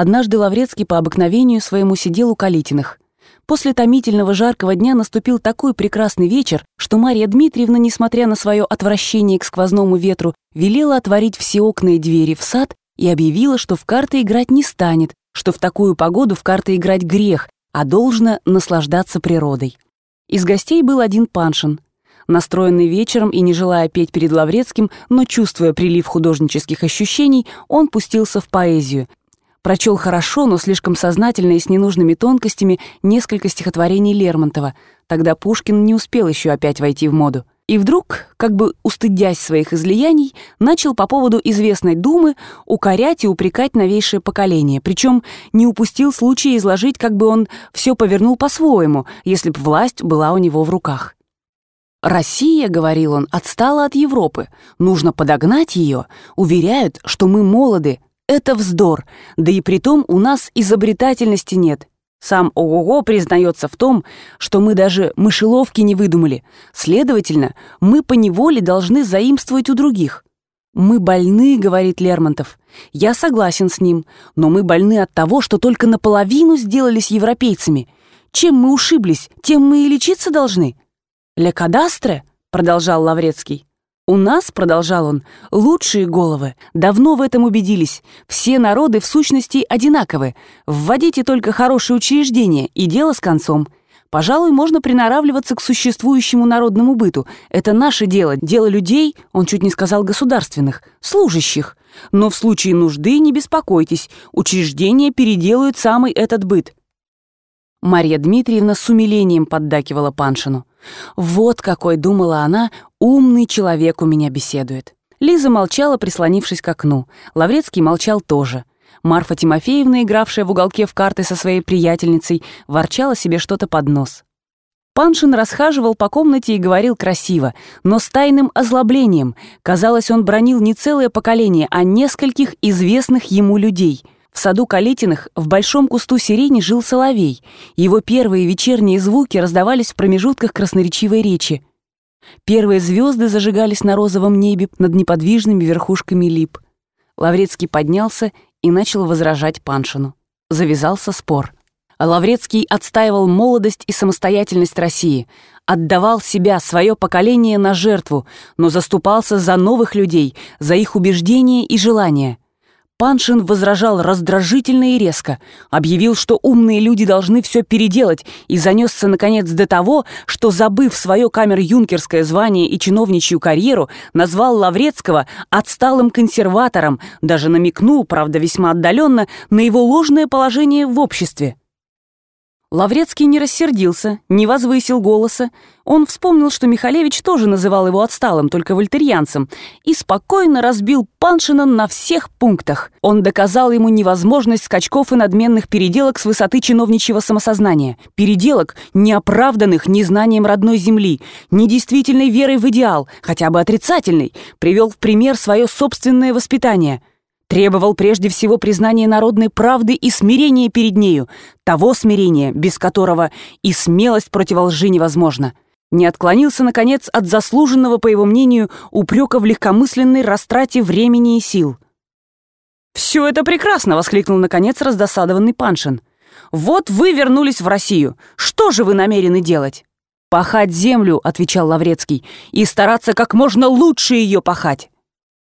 Однажды Лаврецкий по обыкновению своему сидел у Калитиных. После томительного жаркого дня наступил такой прекрасный вечер, что Мария Дмитриевна, несмотря на свое отвращение к сквозному ветру, велела отворить все окна и двери в сад и объявила, что в карты играть не станет, что в такую погоду в карты играть грех, а должно наслаждаться природой. Из гостей был один Паншин. Настроенный вечером и не желая петь перед Лаврецким, но чувствуя прилив художнических ощущений, он пустился в поэзию, Прочел хорошо, но слишком сознательно и с ненужными тонкостями несколько стихотворений Лермонтова. Тогда Пушкин не успел еще опять войти в моду. И вдруг, как бы устыдясь своих излияний, начал по поводу известной думы укорять и упрекать новейшее поколение, причем не упустил случая изложить, как бы он все повернул по-своему, если б власть была у него в руках. «Россия, — говорил он, — отстала от Европы. Нужно подогнать ее. Уверяют, что мы молоды, это вздор, да и притом у нас изобретательности нет. Сам ОГОГО признается в том, что мы даже мышеловки не выдумали. Следовательно, мы поневоле должны заимствовать у других. «Мы больны», — говорит Лермонтов. «Я согласен с ним, но мы больны от того, что только наполовину сделались европейцами. Чем мы ушиблись, тем мы и лечиться должны». «Ле кадастре», — продолжал Лаврецкий, «У нас, — продолжал он, — лучшие головы. Давно в этом убедились. Все народы в сущности одинаковы. Вводите только хорошие учреждения, и дело с концом. Пожалуй, можно приноравливаться к существующему народному быту. Это наше дело, дело людей, он чуть не сказал государственных, служащих. Но в случае нужды не беспокойтесь, учреждения переделают самый этот быт. Марья Дмитриевна с умилением поддакивала Паншину. Вот какой, думала она, умный человек у меня беседует. Лиза молчала, прислонившись к окну. Лаврецкий молчал тоже. Марфа Тимофеевна, игравшая в уголке в карты со своей приятельницей, ворчала себе что-то под нос. Паншин расхаживал по комнате и говорил красиво, но с тайным озлоблением. Казалось, он бронил не целое поколение, а нескольких известных ему людей — в саду Калетиных в большом кусту сирени жил соловей. Его первые вечерние звуки раздавались в промежутках красноречивой речи. Первые звезды зажигались на розовом небе над неподвижными верхушками лип. Лаврецкий поднялся и начал возражать Паншину. Завязался спор. Лаврецкий отстаивал молодость и самостоятельность России, отдавал себя, свое поколение на жертву, но заступался за новых людей, за их убеждения и желания — Паншин возражал раздражительно и резко, объявил, что умные люди должны все переделать, и занесся, наконец, до того, что, забыв свое камер-юнкерское звание и чиновничью карьеру, назвал Лаврецкого отсталым консерватором, даже намекнул, правда, весьма отдаленно, на его ложное положение в обществе. Лаврецкий не рассердился, не возвысил голоса. Он вспомнил, что Михалевич тоже называл его отсталым, только вольтерьянцем, и спокойно разбил Паншина на всех пунктах. Он доказал ему невозможность скачков и надменных переделок с высоты чиновничьего самосознания. Переделок, неоправданных незнанием родной земли, недействительной верой в идеал, хотя бы отрицательной, привел в пример свое собственное воспитание – Требовал прежде всего признания народной правды и смирения перед нею, того смирения, без которого и смелость против лжи невозможна. Не отклонился, наконец, от заслуженного, по его мнению, упрека в легкомысленной растрате времени и сил. «Все это прекрасно!» — воскликнул, наконец, раздосадованный Паншин. «Вот вы вернулись в Россию. Что же вы намерены делать?» «Пахать землю», — отвечал Лаврецкий, «и стараться как можно лучше ее пахать».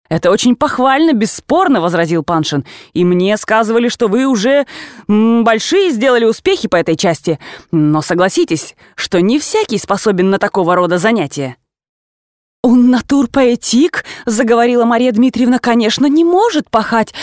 «Это очень похвально, бесспорно», — возразил Паншин. «И мне сказывали, что вы уже большие сделали успехи по этой части. Но согласитесь, что не всякий способен на такого рода занятия». «Он натур поэтик», — заговорила Мария Дмитриевна, «конечно, не может пахать.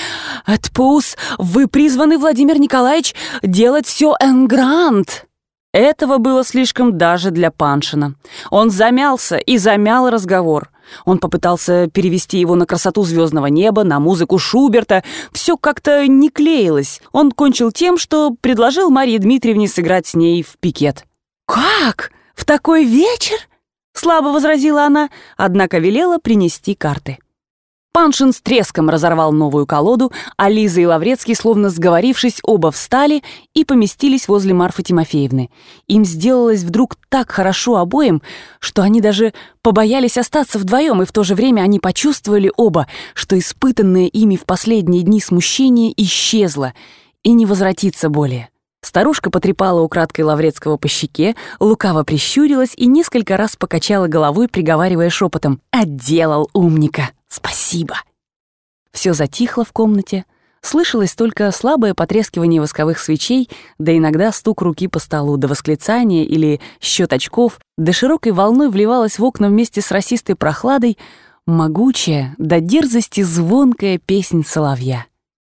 Отпус, вы призваны, Владимир Николаевич, делать все энгрант». Этого было слишком даже для Паншина. Он замялся и замял разговор. Он попытался перевести его на красоту звездного неба, на музыку Шуберта. Все как-то не клеилось. Он кончил тем, что предложил Марии Дмитриевне сыграть с ней в пикет. «Как? В такой вечер?» Слабо возразила она, однако велела принести карты. Паншин с треском разорвал новую колоду, а Лиза и Лаврецкий, словно сговорившись, оба встали и поместились возле Марфы Тимофеевны. Им сделалось вдруг так хорошо обоим, что они даже побоялись остаться вдвоем, и в то же время они почувствовали оба, что испытанное ими в последние дни смущение исчезло, и не возвратиться более. Старушка потрепала украдкой Лаврецкого по щеке, лукаво прищурилась и несколько раз покачала головой, приговаривая шепотом «Отделал умника! Спасибо!» Все затихло в комнате, слышалось только слабое потрескивание восковых свечей, да иногда стук руки по столу, до восклицания или счет очков, да широкой волной вливалась в окна вместе с расистой прохладой могучая, до дерзости звонкая песнь соловья.